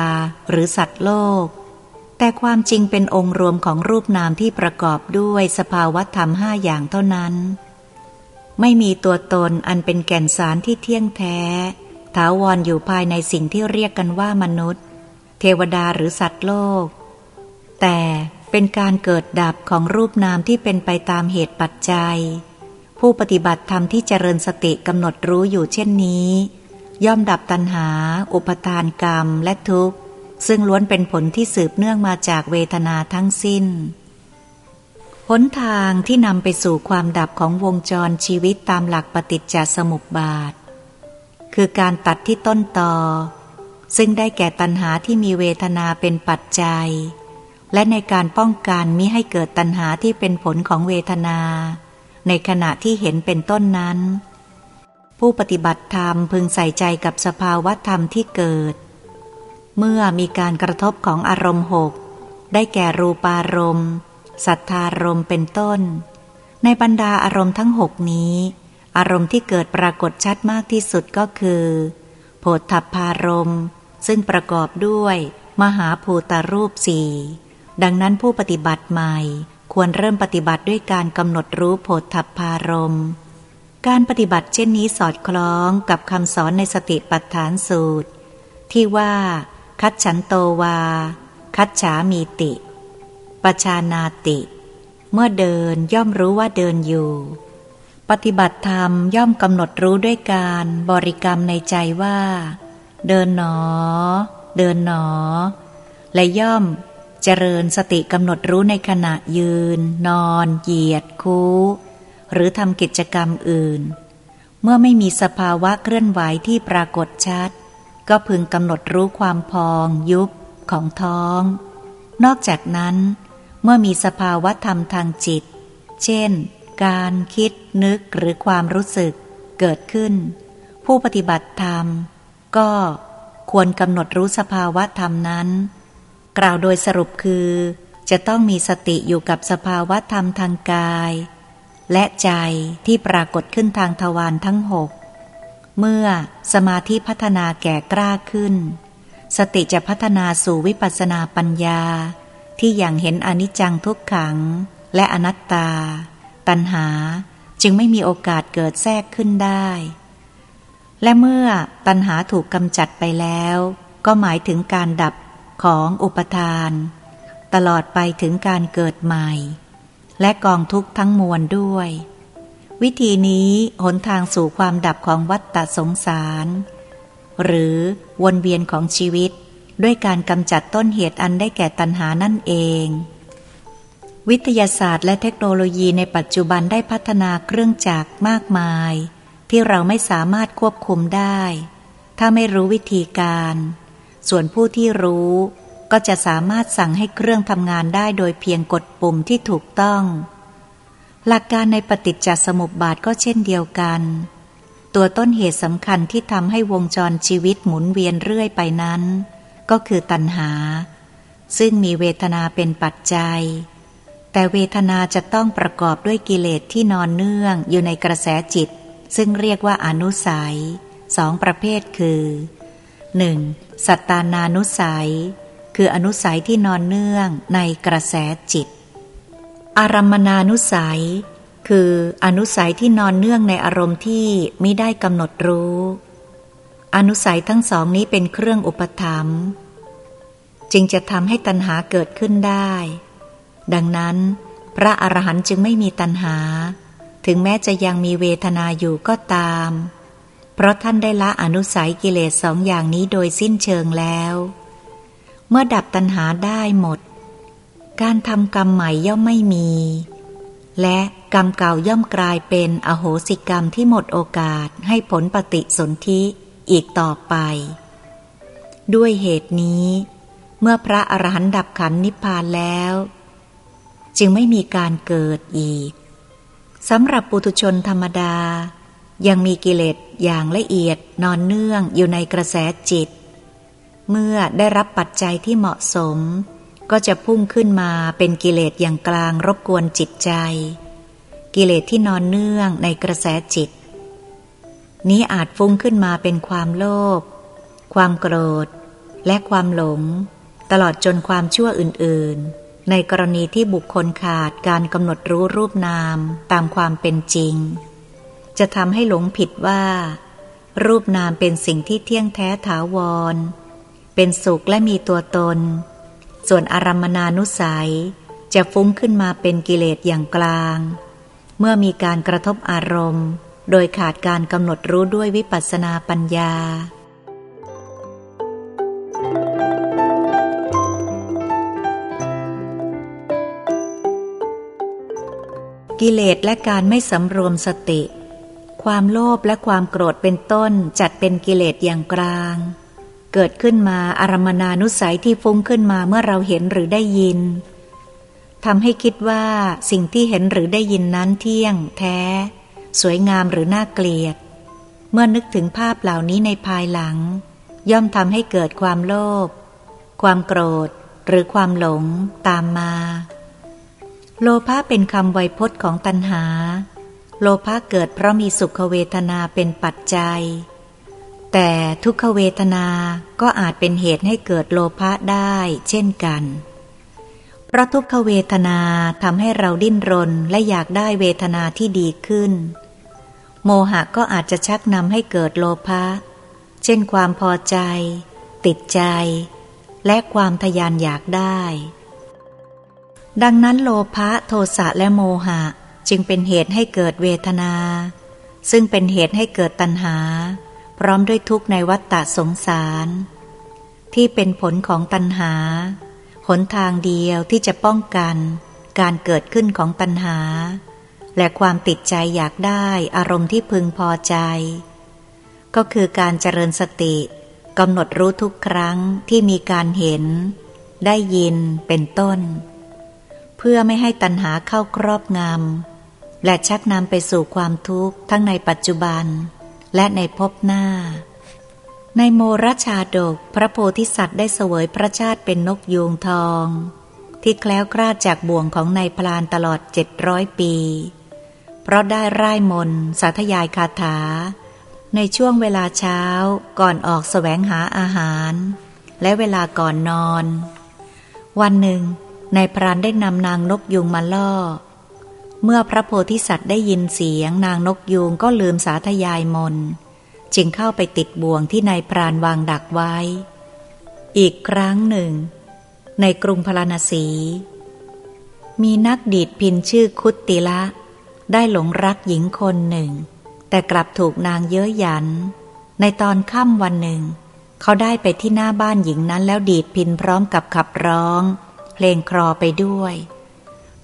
หรือสัตว์โลก แต่ความจริงเป็นองค์รวมของรูปนามที่ประกอบด้วยสภาวธรรมห้าอย่างเท่านั้น ไม่มีตัวตนอันเป็นแก่นสารที่เที่ยงแท้ ถาวรออยู่ภายในสิ่งที่เรียกกันว่ามนุษย์ เทวดาหรือสัตว์โลก แต่เป็นการเกิดดับของรูปนามที่เป็นไปตามเหตุปัจจัย ผู้ปฏิบัติธรรมที่เจริญสติกำหนดรู้อยู่เช่นนี้ ย่อมดับตัณหา อุปทานกรรมและทุกข์ ซึ่งล้วนเป็นผลที่สืบเนื่องมาจากเวทนาทั้งสิ้นหนทางที่นำไปสู่ความดับของวงจรชีวิตตามหลักปฏิจจสมุปบาท คือการตัดที่ต้นตอ ซึ่งได้แก่ตัณหาที่มีเวทนาเป็นปัจจัย และในการป้องกันมิให้เกิดตัณหาที่เป็นผลของเวทนา ในขณะที่เห็นเป็นต้นนั้น ผู้ปฏิบัติธรรมพึงใส่ใจกับสภาวะธรรมที่เกิด เมื่อมีการกระทบของอารมณ์หกได้แก่รูปารมณ์ สัทธารมณ์เป็นต้น ในบรรดาอารมณ์ทั้งหกนี้ อารมณ์ที่เกิดปรากฏชัดมากที่สุดก็คือ โพธพารมซึ่งประกอบด้วยมหาภูตารูปสี่ดังนั้นผู้ปฏิบัติใหม่ควรเริ่มปฏิบัติด้วยการกำหนดรู้โพธพารมการปฏิบัติเช่นนี้สอดคล้องกับคำสอนในสติปัฏฐานสูตร ที่ว่า คัดฉันโตวา คัดฉามีติปชานาติ เมื่อเดินย่อมรู้ว่าเดินอยู่ ปฏิบัติธรรมย่อมกำหนดรู้ด้วยการบริกรรมในใจว่า เดินหนอ เดินหนอ และย่อมเจริญสติกำหนดรู้ในขณะยืน นอน เหยียด คู้ หรือทำกิจกรรมอื่น เมื่อไม่มีสภาวะเคลื่อนไหวที่ปรากฏชัด ก็พึงกำหนดรู้ความพอง ยุบของท้อง นอกจากนั้น เมื่อมีสภาวะธรรมทางจิต เช่น การคิดนึกหรือความรู้สึกเกิดขึ้น ผู้ปฏิบัติธรรม ก็ควรกำหนดรู้สภาวะธรรมนั้น กล่าวโดยสรุปคือ จะต้องมีสติอยู่กับสภาวะธรรมทางกาย และใจที่ปรากฏขึ้นทางทวารทั้งหกเมื่อสมาธิพัฒนาแก่กล้าขึ้น สติจะพัฒนาสู่วิปัสสนาปัญญา ที่อย่างเห็นอนิจจังทุกขังและอนัตตา ตัณหาจึงไม่มีโอกาสเกิดแทรกขึ้นได้ และเมื่อตัณหาถูกกำจัดไปแล้ว ก็หมายถึงการดับของอุปทาน ตลอดไปถึงการเกิดใหม่ และกองทุกข์ทั้งมวลด้วย วิธีนี้หนทางสู่ความดับของวัฏฏสงสาร หรือวนเวียนของชีวิตด้วยการกำจัดต้นเหตุอันได้แก่ตัณหานั่นเอง วิทยาศาสตร์และเทคโนโลยีในปัจจุบันได้พัฒนาเครื่องจักรมากมาย ที่เราไม่สามารถควบคุมได้ ถ้าไม่รู้วิธีการ ส่วนผู้ที่รู้ก็จะสามารถสั่งให้เครื่องทำงานได้โดยเพียงกดปุ่มที่ถูกต้อง หลักการในปฏิจจสมุปบาทก็เช่นเดียวกัน ตัวต้นเหตุสำคัญที่ทำให้วงจรชีวิตหมุนเวียนเรื่อยไปนั้น ก็คือตัณหา ซึ่งมีเวทนาเป็นปัจจัย แต่เวทนาจะต้องประกอบด้วยกิเลสที่นอนเนื่องอยู่ในกระแสจิต ซึ่งเรียกว่าอนุสัยสองประเภทคือ 1. สัตตานานุสัย คืออนุสัยที่นอนเนื่องในกระแสจิต อารัมมนานุสัย คืออนุสัยที่นอนเนื่องในอารมณ์ที่ไมิได้กำหนดรู้ อนุสัยทั้งสองนี้เป็นเครื่องอุปธรรม จึงจะทำให้ตัณหาเกิดขึ้นได้ ดังนั้น พระอรหันต์จึงไม่มีตัณหา ถึงแม้จะยังมีเวทนาอยู่ก็ตาม เพราะท่านได้ละอนุสัยกิเลสสองอย่างนี้โดยสิ้นเชิงแล้ว เมื่อดับตัณหาได้หมด การทำกรรมใหม่ย่อมไม่มี และกรรมเก่าย่อมกลายเป็นอโหสิกรรมที่หมดโอกาสให้ผลปฏิสนธิอีกต่อไป ด้วยเหตุนี้ เมื่อพระอรหันต์ดับขันนิพพานแล้ว จึงไม่มีการเกิดอีกสำหรับปุถุชนธรรมดา ยังมีกิเลสอย่างละเอียดนอนเนื่องอยู่ในกระแสจิต เมื่อได้รับปัจจัยที่เหมาะสม ก็จะพุ่งขึ้นมาเป็นกิเลสอย่างกลางรบกวนจิตใจ กิเลสที่นอนเนื่องในกระแสจิต นี้อาจฟุ้งขึ้นมาเป็นความโลภความโกรธ และความหลง ตลอดจนความชั่วอื่นๆ ในกรณีที่บุคคลขาดการกำหนดรู้รูปนามตามความเป็นจริง จะทำให้หลงผิดว่า รูปนามเป็นสิ่งที่เที่ยงแท้ถาวร เป็นสุขและมีตัวตน ส่วนอารมณานุสัย จะฟุ้งขึ้นมาเป็นกิเลสอย่างกลาง เมื่อมีการกระทบอารมณ์ โดยขาดการกำหนดรู้ด้วยวิปัสสนาปัญญา กิเลสและการไม่สำรวมสติ ความโลภและความโกรธเป็นต้นจัดเป็นกิเลสอย่างกลาง เกิดขึ้นมาอารมณานุสัยที่ฟุ้งขึ้นมาเมื่อเราเห็นหรือได้ยินทำให้คิดว่าสิ่งที่เห็นหรือได้ยินนั้นเที่ยง แท้ สวยงามหรือน่าเกลียด เมื่อนึกถึงภาพเหล่านี้ในภายหลัง ย่อมทำให้เกิดความโลภความโกรธ หรือความหลงตามมา โลภะเป็นคำไวยพจน์ของตัณหา โลภะเกิดเพราะมีสุขเวทนาเป็นปัจจัย แต่ทุกขเวทนาก็อาจเป็นเหตุให้เกิดโลภะได้เช่นกัน เพราะทุกขเวทนาทำให้เราดิ้นรนและอยากได้เวทนาที่ดีขึ้น โมหะก็อาจจะชักนำให้เกิดโลภะ เช่นความพอใจ ติดใจ และความทยานอยากได้ ดังนั้นโลภะโทสะและโมหะจึงเป็นเหตุให้เกิดเวทนา ซึ่งเป็นเหตุให้เกิดตัณหา พร้อมด้วยทุกข์ในวัฏฏะสงสาร ที่เป็นผลของตัณหา หนทางเดียวที่จะป้องกัน การเกิดขึ้นของตัณหา และความติดใจอยากได้อารมณ์ที่พึงพอใจ ก็คือการเจริญสติกำหนดรู้ทุกครั้งที่มีการเห็น ได้ยินเป็นต้น เพื่อไม่ให้ตัณหาเข้าครอบงำและชักนำไปสู่ความทุกข์ทั้งในปัจจุบัน และในภพหน้า ในโมรชาดกพระโพธิสัตว์ได้เสวยพระชาติเป็นนกยูงทอง ที่แคล้วคลาดจากบ่วงของนายพลานตลอดเจ็ดร้อยปี เพราะได้ร่ายมนสาธยายคาถา ในช่วงเวลาเช้าก่อนออกสแสวงหาอาหาร และเวลาก่อนนอน วันหนึ่ง นายพรานได้นำนางนกยูงมาล่อ เมื่อพระโพธิสัตว์ได้ยินเสียงนางนกยูงก็ลืมสาธยายมน จึงเข้าไปติดบ่วงที่นายพรานวางดักไว้ อีกครั้งหนึ่ง ในกรุงพาราณสี มีนักดีดพินชื่อคุตติละ ได้หลงรักหญิงคนหนึ่ง แต่กลับถูกนางเย้ยหยัน ในตอนค่ำวันหนึ่ง เขาได้ไปที่หน้าบ้านหญิงนั้นแล้วดีดพินพร้อมกับขับร้อง ลงครอไปด้วย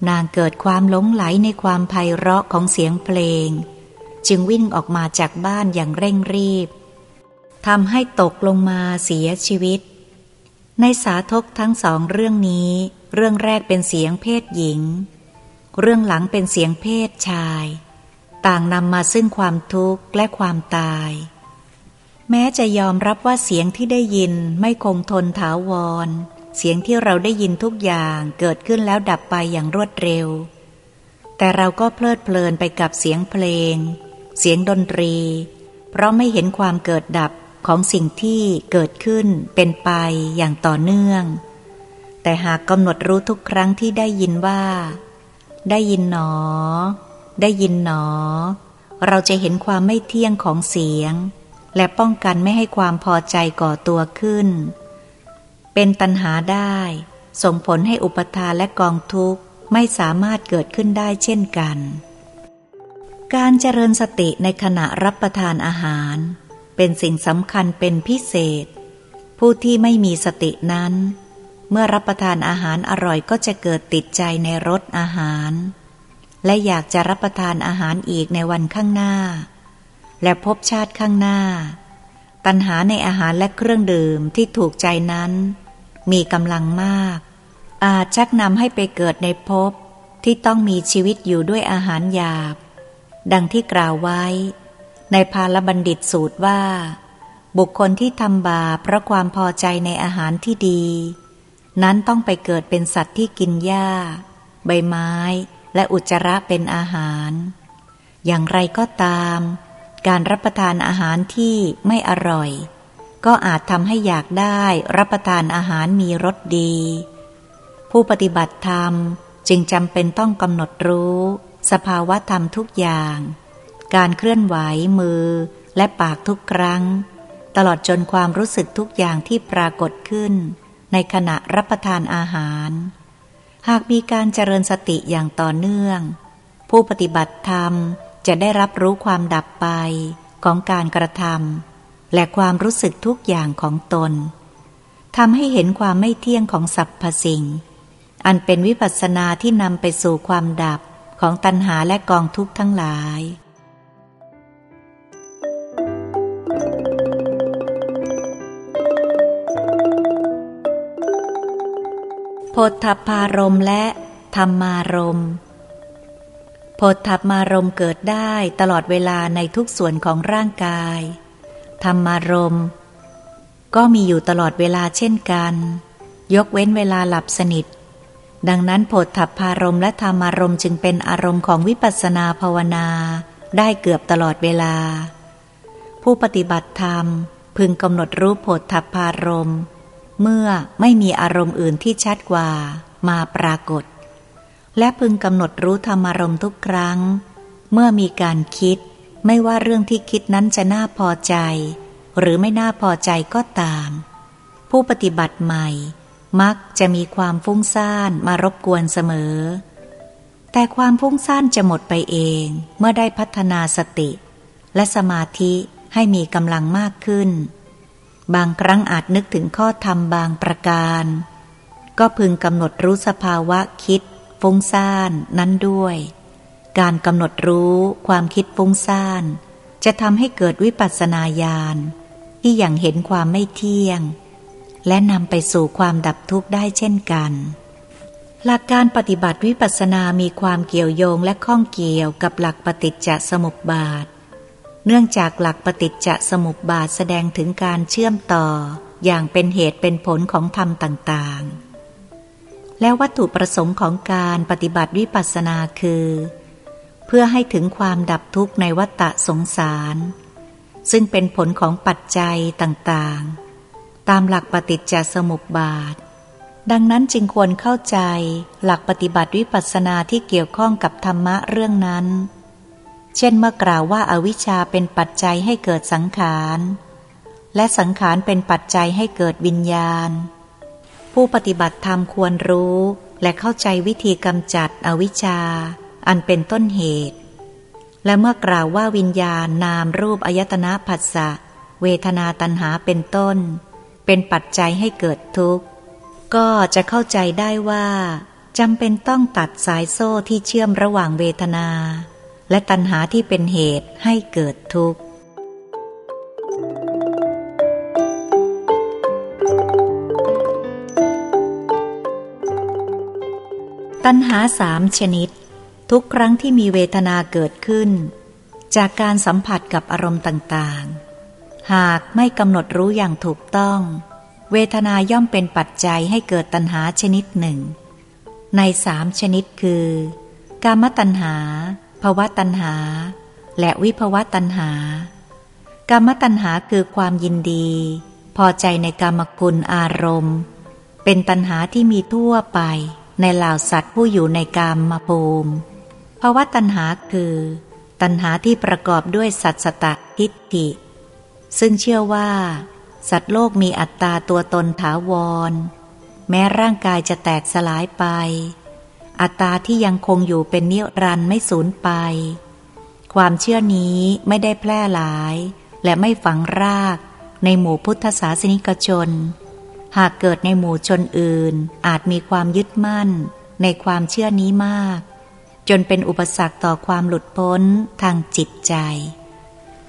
นางเกิดความหลงไหลในความไพเราะของเสียงเพลง จึงวิ่งออกมาจากบ้านอย่างเร่งรีบทำให้ตกลงมาเสียชีวิต ในสาทกทั้งสองเรื่องนี้ เรื่องแรกเป็นเสียงเพศหญิง เรื่องหลังเป็นเสียงเพศชาย ต่างนำมาซึ่งความทุกข์และความตาย แม้จะยอมรับว่าเสียงที่ได้ยินไม่คงทนถาวร เสียงที่เราได้ยินทุกอย่างเกิดขึ้นแล้วดับไปอย่างรวดเร็ว แต่เราก็เพลิดเพลินไปกับเสียงเพลง เสียงดนตรี เพราะไม่เห็นความเกิดดับของสิ่งที่เกิดขึ้นเป็นไปอย่างต่อเนื่อง แต่หากกำหนดรู้ทุกครั้งที่ได้ยินว่า ได้ยินหนอ ได้ยินหนอ เราจะเห็นความไม่เที่ยงของเสียง และป้องกันไม่ให้ความพอใจก่อตัวขึ้น เป็นตัณหาได้ ส่งผลให้อุปทานและกองทุกข์ไม่สามารถเกิดขึ้นได้เช่นกัน การเจริญสติในขณะรับประทานอาหาร เป็นสิ่งสำคัญเป็นพิเศษ ผู้ที่ไม่มีสตินั้น เมื่อรับประทานอาหารอร่อยก็จะเกิดติดใจในรสอาหาร และอยากจะรับประทานอาหารอีกในวันข้างหน้า และพบชาติข้างหน้า ตัณหาในอาหารและเครื่องดื่มที่ถูกใจนั้น มีกำลังมาก อาจชักนำให้ไปเกิดในภพที่ต้องมีชีวิตอยู่ด้วยอาหารหยาบ ดังที่กล่าวไว้ ในพาลบัณฑิตสูตรว่า บุคคลที่ทำบาปเพราะความพอใจในอาหารที่ดี นั้นต้องไปเกิดเป็นสัตว์ที่กินหญ้า ใบไม้ และอุจจาระเป็นอาหาร อย่างไรก็ตาม การรับประทานอาหารที่ไม่อร่อย ก็อาจทำให้อยากได้รับประทานอาหารมีรสดี ผู้ปฏิบัติธรรมจึงจำเป็นต้องกำหนดรู้ สภาวะธรรมทุกอย่าง การเคลื่อนไหวมือและปากทุกครั้ง ตลอดจนความรู้สึกทุกอย่างที่ปรากฏขึ้น ในขณะรับประทานอาหาร หากมีการเจริญสติอย่างต่อเนื่อง ผู้ปฏิบัติธรรม จะได้รับรู้ความดับไปของการกระทำและความรู้สึกทุกอย่างของตนทำให้เห็นความไม่เที่ยงของสรรพสิ่ง อันเป็นวิปัสสนาที่นำไปสู่ความดับของตัณหาและกองทุกข์ทั้งหลาย โพธพารมและธรรมารม โพธพารมเกิดได้ตลอดเวลาในทุกส่วนของร่างกาย ธรรมารมก็มีอยู่ตลอดเวลาเช่นกัน ยกเว้นเวลาหลับสนิท ดังนั้นโพธพารมและธรรมารมจึงเป็นอารมณ์ของวิปัสสนาภาวนาได้เกือบตลอดเวลา ผู้ปฏิบัติธรรมพึงกำหนดรู้โพธพารมเมื่อไม่มีอารมณ์อื่นที่ชัดกว่ามาปรากฏ และพึงกำหนดรู้ธรรมารมทุกครั้ง เมื่อมีการคิด ไม่ว่าเรื่องที่คิดนั้นจะน่าพอใจ หรือไม่น่าพอใจก็ตาม ผู้ปฏิบัติใหม่ มักจะมีความฟุ้งซ่านมารบกวนเสมอ แต่ความฟุ้งซ่านจะหมดไปเองเมื่อได้พัฒนาสติ และสมาธิให้มีกำลังมากขึ้น บางครั้งอาจนึกถึงข้อธรรมบางประการ ก็พึงกำหนดรู้สภาวะคิด ฟุ้งซ่านนั้นด้วย การกำหนดรู้ความคิดฟุ้งซ่าน จะทำให้เกิดวิปัสสนาญาณที่อย่างเห็นความไม่เที่ยง และนำไปสู่ความดับทุกข์ได้เช่นกัน หลักการปฏิบัติวิปัสสนามีความเกี่ยวโยงและข้องเกี่ยวกับหลักปฏิจจสมุปบาท เนื่องจากหลักปฏิจจสมุปบาทแสดงถึงการเชื่อมต่ออย่างเป็นเหตุเป็นผลของธรรมต่างๆ และวัตถุประสงค์ของการปฏิบัติวิปัสสนาคือ เพื่อให้ถึงความดับทุกข์ในวัฏฏะสงสาร ซึ่งเป็นผลของปัจจัยต่างๆ ตามหลักปฏิจจสมุปบาท ดังนั้นจึงควรเข้าใจหลักปฏิบัติวิปัสสนาที่เกี่ยวข้องกับธรรมะเรื่องนั้น เช่นเมื่อกล่าวว่าอาวิชชาเป็นปัจจัยให้เกิดสังขาร และสังขารเป็นปัจจัยให้เกิดวิญญาณ ผู้ปฏิบัติธรรมควรรู้และเข้าใจวิธีกำจัดอวิชชา อันเป็นต้นเหตุ และเมื่อกล่าวว่าวิญญาณนามรูปอายตนะผัสสะเวทนาตัณหาเป็นต้น เป็นปัจจัยให้เกิดทุกข์ ก็จะเข้าใจได้ว่าจำเป็นต้องตัดสายโซ่ที่เชื่อมระหว่างเวทนา และตัณหาที่เป็นเหตุให้เกิดทุกข์ ตัณหาสามชนิด ทุกครั้งที่มีเวทนาเกิดขึ้น จากการสัมผัสกับอารมณ์ต่างๆ หากไม่กำหนดรู้อย่างถูกต้อง เวทนาย่อมเป็นปัจจัยให้เกิดตัณหาชนิดหนึ่ง ในสามชนิดคือ กามตัณหาภวะตัณหา และวิภวะตัณหากามตัณหาคือความยินดี พอใจในกามคุณอารมณ์ เป็นตัณหาที่มีทั่วไป ในเหล่าสัตว์ผู้อยู่ในกามมาภูมิภาวะตัณหาคือ ตัณหาที่ประกอบด้วยสัตสตะทิฏฐิ ซึ่งเชื่อว่า สัตว์โลกมีอัตตาตัวตนถาวร แม้ร่างกายจะแตกสลายไป อัตตาที่ยังคงอยู่เป็นนิรันด์ไม่สูญไป ความเชื่อนี้ไม่ได้แพร่หลาย และไม่ฝังรากในหมู่พุทธศาสนิกชน หากเกิดในหมู่ชนอื่น อาจมีความยึดมั่น ในความเชื่อนี้มาก จนเป็นอุปสรรคต่อความหลุดพ้นทางจิตใจ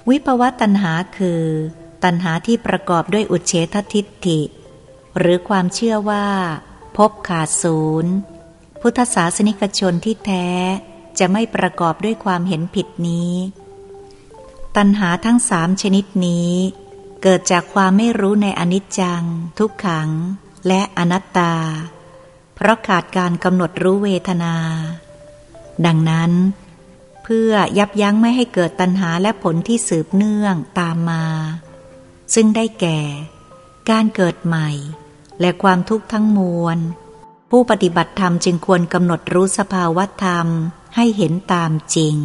วิปวัตตัณหาคือ ตัณหาที่ประกอบด้วยอุเฉททิฏฐิ หรือความเชื่อว่า พบขาดศูนย์ พุทธศาสนิกชนที่แท้จะไม่ประกอบด้วยความเห็นผิดนี้ ตัณหาทั้งสามชนิดนี้ เกิดจากความไม่รู้ในอนิจจัง ทุกขัง และอนัตตา เพราะขาดการกำหนดรู้เวทนา ดังนั้น เพื่อยับยั้งไม่ให้เกิดตัณหาและผลที่สืบเนื่องตามมา ซึ่งได้แก่ การเกิดใหม่ และความทุกข์ทั้งมวล ผู้ปฏิบัติธรรมจึงควรกำหนดรู้สภาวธรรมให้เห็นตามจริง